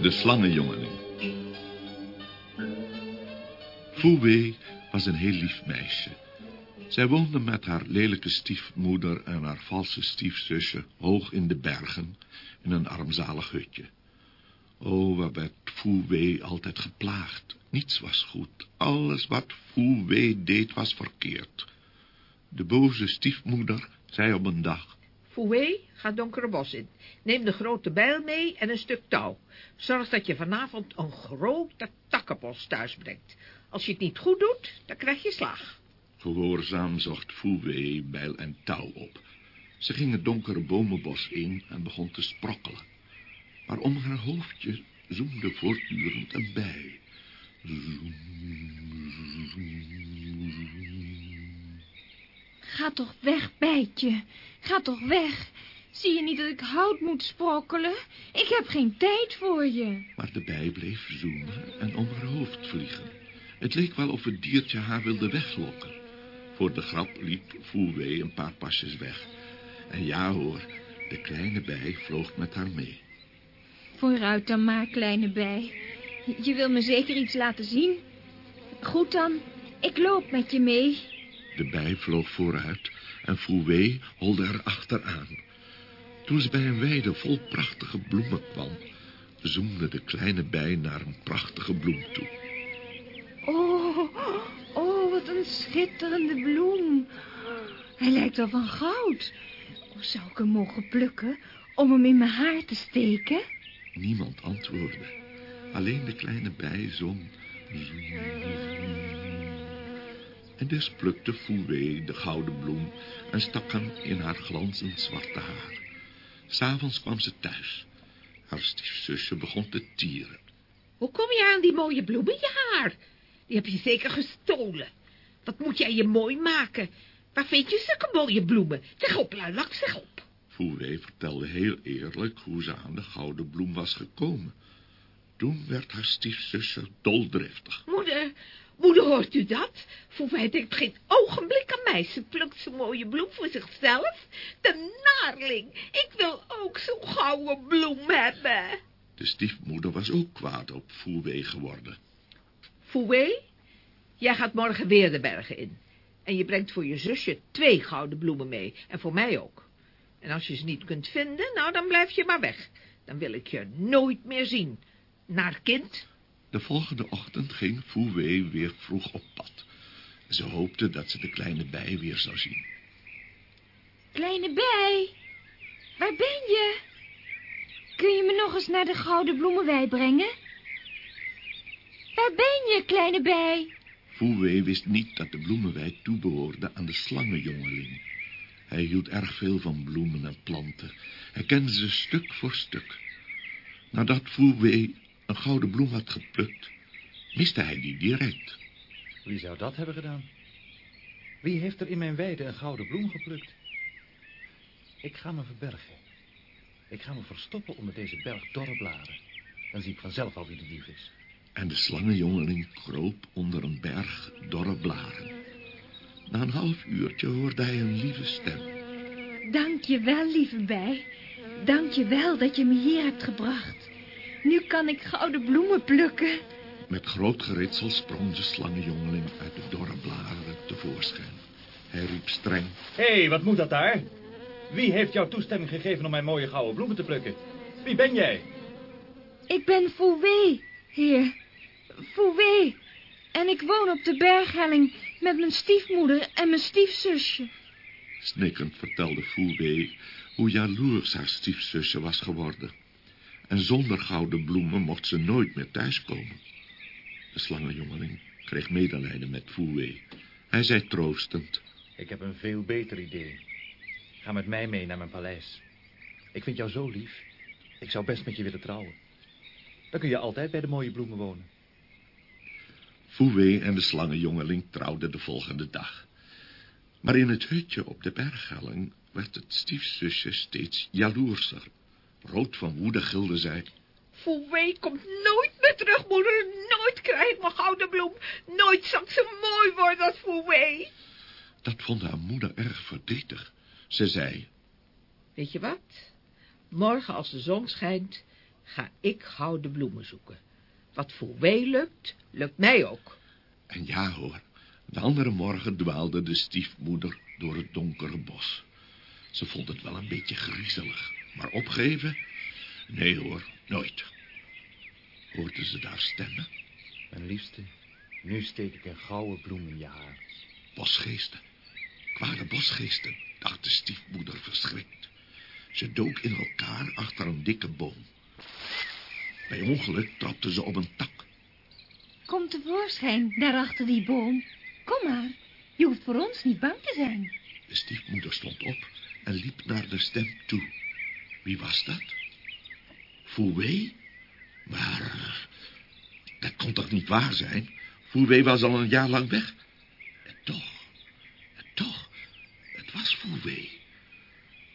De slangenjongeling. Fouwé was een heel lief meisje. Zij woonde met haar lelijke stiefmoeder en haar valse stiefzusje hoog in de bergen in een armzalig hutje. O, waar werd Fouwé altijd geplaagd. Niets was goed. Alles wat Fouwé deed was verkeerd. De boze stiefmoeder zei op een dag... Foué, ga donkere bos in. Neem de grote bijl mee en een stuk touw. Zorg dat je vanavond een grote takkenbos thuis brengt. Als je het niet goed doet, dan krijg je slag. Gehoorzaam zocht Fouwé bijl en touw op. Ze ging het donkere bomenbos in en begon te sprokkelen. Maar om haar hoofdje zoemde voortdurend een bij. Zoem, Ga toch weg, bijtje. Ga toch weg. Zie je niet dat ik hout moet sprokkelen? Ik heb geen tijd voor je. Maar de bij bleef zoemen en om haar hoofd vliegen. Het leek wel of het diertje haar wilde weglokken. Voor de grap liep Fouwé een paar pasjes weg. En ja hoor, de kleine bij vloog met haar mee. Vooruit dan maar, kleine bij. Je wil me zeker iets laten zien? Goed dan, ik loop met je mee. De bij vloog vooruit en Fouwé holde er achteraan. Toen ze bij een weide vol prachtige bloemen kwam... zoemde de kleine bij naar een prachtige bloem toe. Oh, oh, wat een schitterende bloem. Hij lijkt wel van goud. Oh, zou ik hem mogen plukken om hem in mijn haar te steken? Niemand antwoordde. Alleen de kleine bij zong. En dus plukte Fouwé de gouden bloem en stak hem in haar glanzend zwarte haar. S'avonds kwam ze thuis. Haar stiefzusje begon te tieren. Hoe kom je aan die mooie bloem in je haar? Die heb je zeker gestolen. Wat moet jij je mooi maken? Waar vind je zulke mooie bloemen? Zeg op, luilak, zeg op. Fouwé vertelde heel eerlijk hoe ze aan de gouden bloem was gekomen. Toen werd haar stiefzusje doldriftig. Moeder, moeder, hoort u dat? Fouwé denkt geen ogenblik aan mij. Ze plukt zo'n mooie bloem voor zichzelf. De naarling, ik wil ook zo'n gouden bloem hebben. De stiefmoeder was ook kwaad op Fouwé geworden. Fouwé, jij gaat morgen weer de bergen in. En je brengt voor je zusje twee gouden bloemen mee. En voor mij ook. En als je ze niet kunt vinden, nou, dan blijf je maar weg. Dan wil ik je nooit meer zien. Naar kind. De volgende ochtend ging Fouwé weer vroeg op pad. Ze hoopte dat ze de kleine bij weer zou zien. Kleine bij, waar ben je? Kun je me nog eens naar de gouden bloemenwei brengen? Waar ben je, kleine bij? Fouwé wist niet dat de bloemenwei toebehoorde aan de slangenjongeling. Hij hield erg veel van bloemen en planten. Hij kende ze stuk voor stuk. Nadat Fouwé een gouden bloem had geplukt, miste hij die direct. Wie zou dat hebben gedaan? Wie heeft er in mijn weide een gouden bloem geplukt? Ik ga me verbergen. Ik ga me verstoppen onder deze berg dorre bladeren. Dan zie ik vanzelf al wie de dief is. En de slangenjongeling kroop onder een berg dorre blaren. Na een half uurtje hoorde hij een lieve stem. Dank je wel, lieve bij. Dank je wel dat je me hier hebt gebracht. Nu kan ik gouden bloemen plukken. Met groot geritsel sprong de slangenjongeling uit de dorre bladeren tevoorschijn. Hij riep streng. Hé, hey, wat moet dat daar? Wie heeft jou toestemming gegeven om mijn mooie gouden bloemen te plukken? Wie ben jij? Ik ben Fouwé, heer. Fouwé. En ik woon op de berghelling met mijn stiefmoeder en mijn stiefzusje. Snikkend vertelde Fouwé hoe jaloers haar stiefzusje was geworden. En zonder gouden bloemen mocht ze nooit meer thuiskomen. De slangenjongeling kreeg medelijden met Fouwé. Hij zei troostend. Ik heb een veel beter idee. Ga met mij mee naar mijn paleis. Ik vind jou zo lief. Ik zou best met je willen trouwen. Dan kun je altijd bij de mooie bloemen wonen. Fouwé en de slangenjongeling trouwden de volgende dag. Maar in het hutje op de berghelling werd het stiefzusje steeds jaloerser. Rood van woede gilde zij. Fouwé komt nooit meer terug, moeder. Nooit krijg ik mijn gouden bloem. Nooit zal ik zo mooi worden als Fouwé. Dat vond haar moeder erg verdrietig. Ze zei... Weet je wat? Morgen als de zon schijnt, ga ik gouden bloemen zoeken. Wat voor wee lukt, lukt mij ook. En ja hoor, de andere morgen dwaalde de stiefmoeder door het donkere bos. Ze vond het wel een beetje griezelig, maar opgeven? Nee hoor, nooit. Hoorden ze daar stemmen? Mijn liefste, nu steek ik een gouden bloem in je haar. Bosgeesten, kwade bosgeesten, dacht de stiefmoeder verschrikt. Ze dook in elkaar achter een dikke boom. Bij ongeluk trapte ze op een tak. Kom tevoorschijn, daar achter die boom. Kom maar, je hoeft voor ons niet bang te zijn. De stiefmoeder stond op en liep naar de stem toe. Wie was dat? Fouwé? Maar dat kon toch niet waar zijn? Fouwé was al een jaar lang weg. En toch, en toch, het was Fouwé.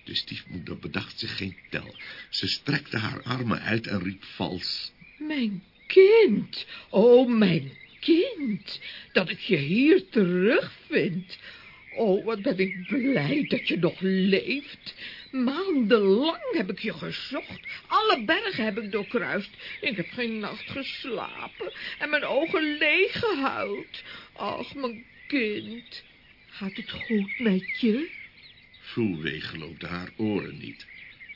De stiefmoeder bedacht zich geen tel. Ze strekte haar armen uit en riep vals. Mijn kind, oh mijn kind, dat ik je hier terugvind. Oh, wat ben ik blij dat je nog leeft. Maandenlang heb ik je gezocht. Alle bergen heb ik doorkruist. Ik heb geen nacht geslapen en mijn ogen leeg gehuild. Ach, mijn kind, gaat het goed met je? Fouwé geloofde haar oren niet.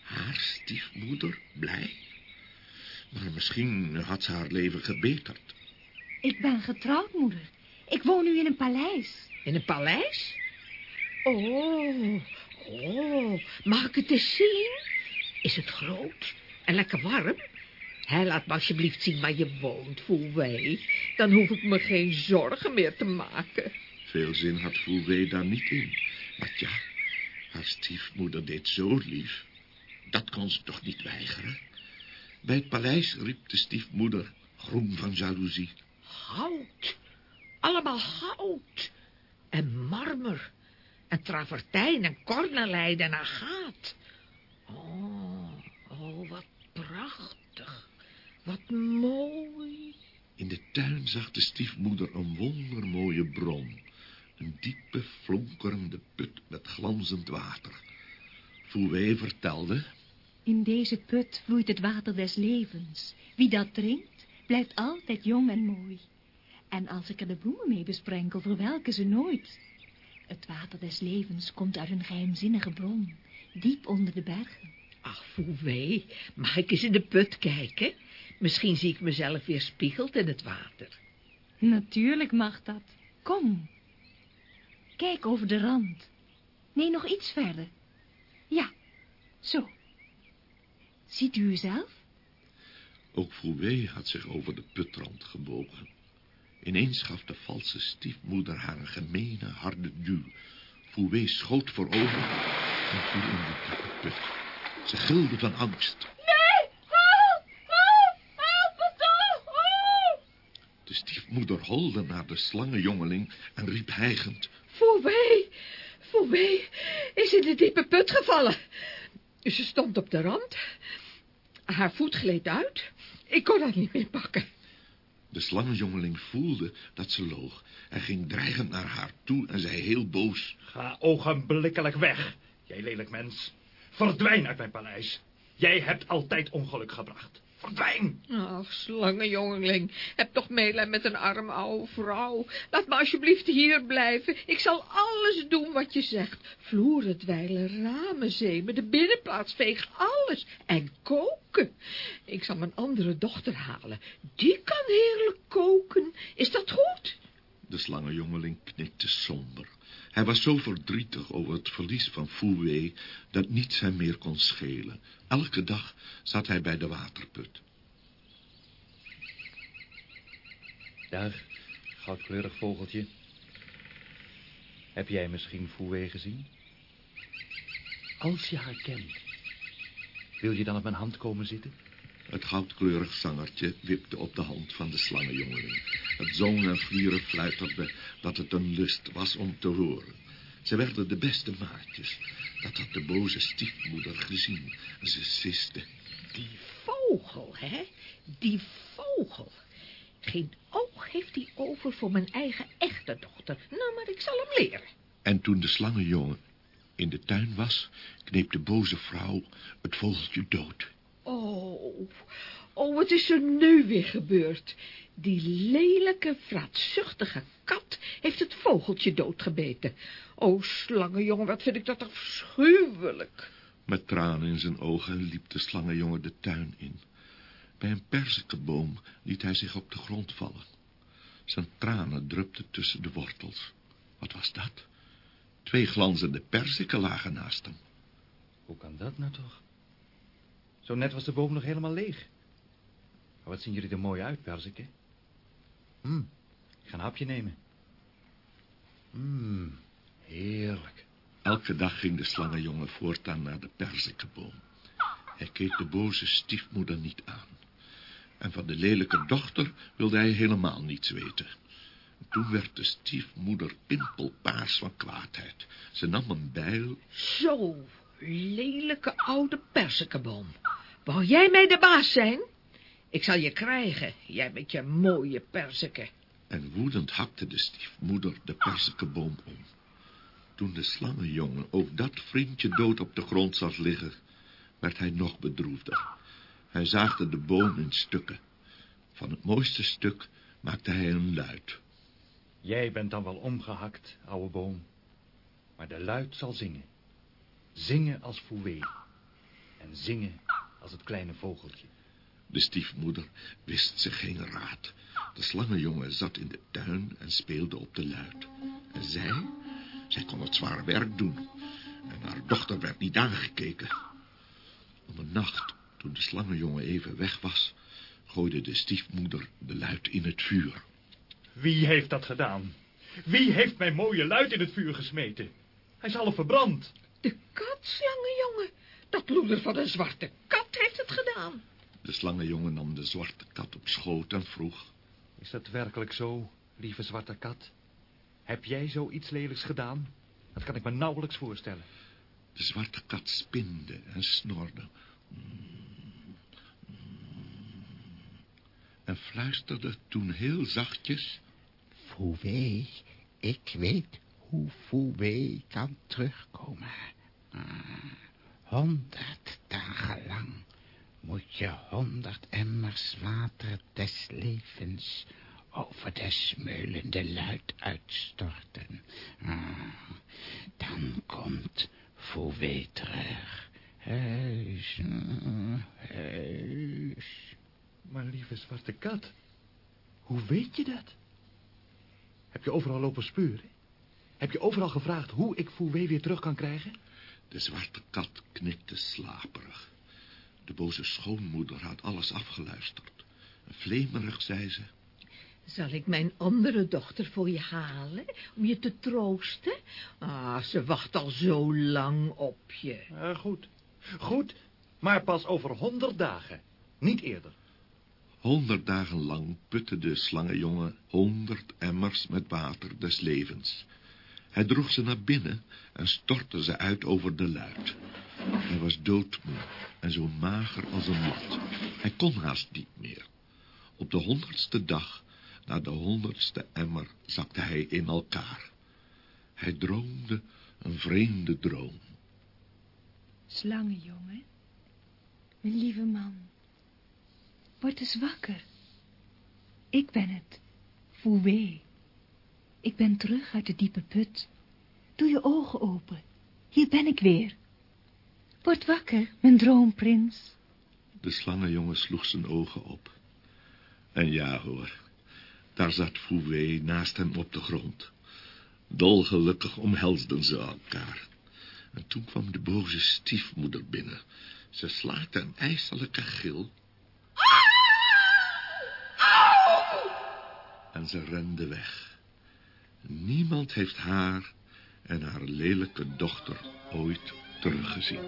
Haar stiefmoeder blij? Maar misschien had ze haar leven gebeterd. Ik ben getrouwd, moeder. Ik woon nu in een paleis. In een paleis? Oh, oh, mag ik het eens zien? Is het groot en lekker warm? Hé, laat me alsjeblieft zien waar je woont, Fouwé. Dan hoef ik me geen zorgen meer te maken. Veel zin had Fouwé daar niet in. Maar ja, haar stiefmoeder deed zo lief. Dat kon ze toch niet weigeren? Bij het paleis riep de stiefmoeder, groen van jaloezie. Goud, allemaal goud. En marmer, en travertijn, en kornelijn en agaat. Oh, oh, wat prachtig, wat mooi. In de tuin zag de stiefmoeder een wondermooie bron. Een diepe, flonkerende put met glanzend water. Fouwé vertelde... In deze put vloeit het water des levens. Wie dat drinkt, blijft altijd jong en mooi. En als ik er de bloemen mee besprenkel, verwelken ze nooit. Het water des levens komt uit een geheimzinnige bron, diep onder de bergen. Ach, Fouwé, mag ik eens in de put kijken? Misschien zie ik mezelf weer spiegeld in het water. Natuurlijk mag dat. Kom. Kijk over de rand. Nee, nog iets verder. Ja, zo. Ziet u uzelf? Ook Fouwé had zich over de putrand gebogen. Ineens gaf de valse stiefmoeder haar een gemene, harde duw. Fouwé schoot voorover en viel in de diepe put. Ze gilde van angst. Nee, help, help, help me toch, help. De stiefmoeder holde naar de slangenjongeling en riep hijgend. Fouwé, Fouwé is in de diepe put gevallen. Ze stond op de rand. Haar voet gleed uit. Ik kon haar niet meer pakken. De slangenjongeling voelde dat ze loog. Hij ging dreigend naar haar toe en zei heel boos. Ga ogenblikkelijk weg, jij lelijk mens. Verdwijn uit mijn paleis. Jij hebt altijd ongeluk gebracht. Ach, slangenjongeling, heb toch meelij met een arme oude vrouw. Laat me alsjeblieft hier blijven. Ik zal alles doen wat je zegt. Vloeren dweilen, ramen zeemen, de binnenplaats vegen, alles. En koken. Ik zal mijn andere dochter halen. Die kan heerlijk koken. Is dat goed? De slangenjongeling knikte somber. Hij was zo verdrietig over het verlies van Fouwé dat niets hem meer kon schelen. Elke dag zat hij bij de waterput. Dag, goudkleurig vogeltje. Heb jij misschien Fouwé gezien? Als je haar kent, wil je dan op mijn hand komen zitten? Het goudkleurig zangertje wipte op de hand van de slangenjongeling. Het zong en vlieren fluiterde dat het een lust was om te horen. Ze werden de beste maatjes. Dat had de boze stiefmoeder gezien. En ze siste. Die vogel, hè? Die vogel. Geen oog heeft hij over voor mijn eigen echte dochter. Nou, maar ik zal hem leren. En toen de slangenjongen... in de tuin was, kneep de boze vrouw het vogeltje dood. Oh, oh, wat is er nu weer gebeurd? Die lelijke, vraatzuchtige kat heeft het vogeltje doodgebeten. O, slangenjongen, wat vind ik dat afschuwelijk. Met tranen in zijn ogen liep de slangenjongen de tuin in. Bij een perzikenboom liet hij zich op de grond vallen. Zijn tranen drupten tussen de wortels. Wat was dat? Twee glanzende perziken lagen naast hem. Hoe kan dat nou toch? Zo net was de boom nog helemaal leeg. Maar wat zien jullie er mooi uit, perziken? Hm, ik ga een hapje nemen. Hm, heerlijk. Elke dag ging de slangenjongen voortaan naar de perzikenboom. Hij keek de boze stiefmoeder niet aan. En van de lelijke dochter wilde hij helemaal niets weten. Toen werd de stiefmoeder pimpelpaars van kwaadheid. Ze nam een bijl. Zo, lelijke oude perzikenboom. Wou jij mij de baas zijn? Ik zal je krijgen, jij met je mooie perziken. En woedend hakte de stiefmoeder de perzikenboom om. Toen de slangenjongen ook dat vriendje dood op de grond zag liggen, werd hij nog bedroefder. Hij zaagde de boom in stukken. Van het mooiste stuk maakte hij een luid. Jij bent dan wel omgehakt, oude boom. Maar de luid zal zingen. Zingen als Fouwé. En zingen als het kleine vogeltje. De stiefmoeder wist zich geen raad. De slangenjongen zat in de tuin en speelde op de luid. En zij, zij kon het zware werk doen. En haar dochter werd niet aangekeken. Om een nacht, toen de slangenjongen even weg was... gooide de stiefmoeder de luid in het vuur. Wie heeft dat gedaan? Wie heeft mijn mooie luid in het vuur gesmeten? Hij is half verbrand. De kat, slangenjongen. Dat loeder van een zwarte kat heeft het gedaan. De slangenjongen nam de zwarte kat op schoot en vroeg... Is dat werkelijk zo, lieve zwarte kat? Heb jij zoiets lelijks gedaan? Dat kan ik me nauwelijks voorstellen. De zwarte kat spinde en snorde. En fluisterde toen heel zachtjes... Fouwé, ik weet hoe Fouwé kan terugkomen. Honderd dagen lang moet je honderd emmers water des levens over de smeulende luid uitstorten. Ah, dan komt Fouwé terug. Huis, huis. Maar lieve zwarte kat, hoe weet je dat? Heb je overal lopen speuren? Heb je overal gevraagd hoe ik Fouwé weer terug kan krijgen? De zwarte kat knikte slaperig. De boze schoonmoeder had alles afgeluisterd. En vlemerig zei ze... Zal ik mijn andere dochter voor je halen, om je te troosten? Ah, ze wacht al zo lang op je. Eh, goed, goed, maar pas over honderd dagen, niet eerder. Honderd dagen lang putte de slangenjongen honderd emmers met water des levens. Hij droeg ze naar binnen en stortte ze uit over de luid. Hij was doodmoe en zo mager als een lat. Hij kon haast niet meer. Op de honderdste dag, na de honderdste emmer, zakte hij in elkaar. Hij droomde een vreemde droom. Slangenjongen, mijn lieve man, word eens wakker. Ik ben het, Fouwé. Ik ben terug uit de diepe put. Doe je ogen open. Hier ben ik weer. Word wakker, mijn droomprins. De slangenjongen sloeg zijn ogen op. En ja hoor, daar zat Fouwé naast hem op de grond. Dolgelukkig omhelsden ze elkaar. En toen kwam de boze stiefmoeder binnen. Ze slaakte een ijselijke gil. En ze rende weg. Niemand heeft haar en haar lelijke dochter ooit teruggezien.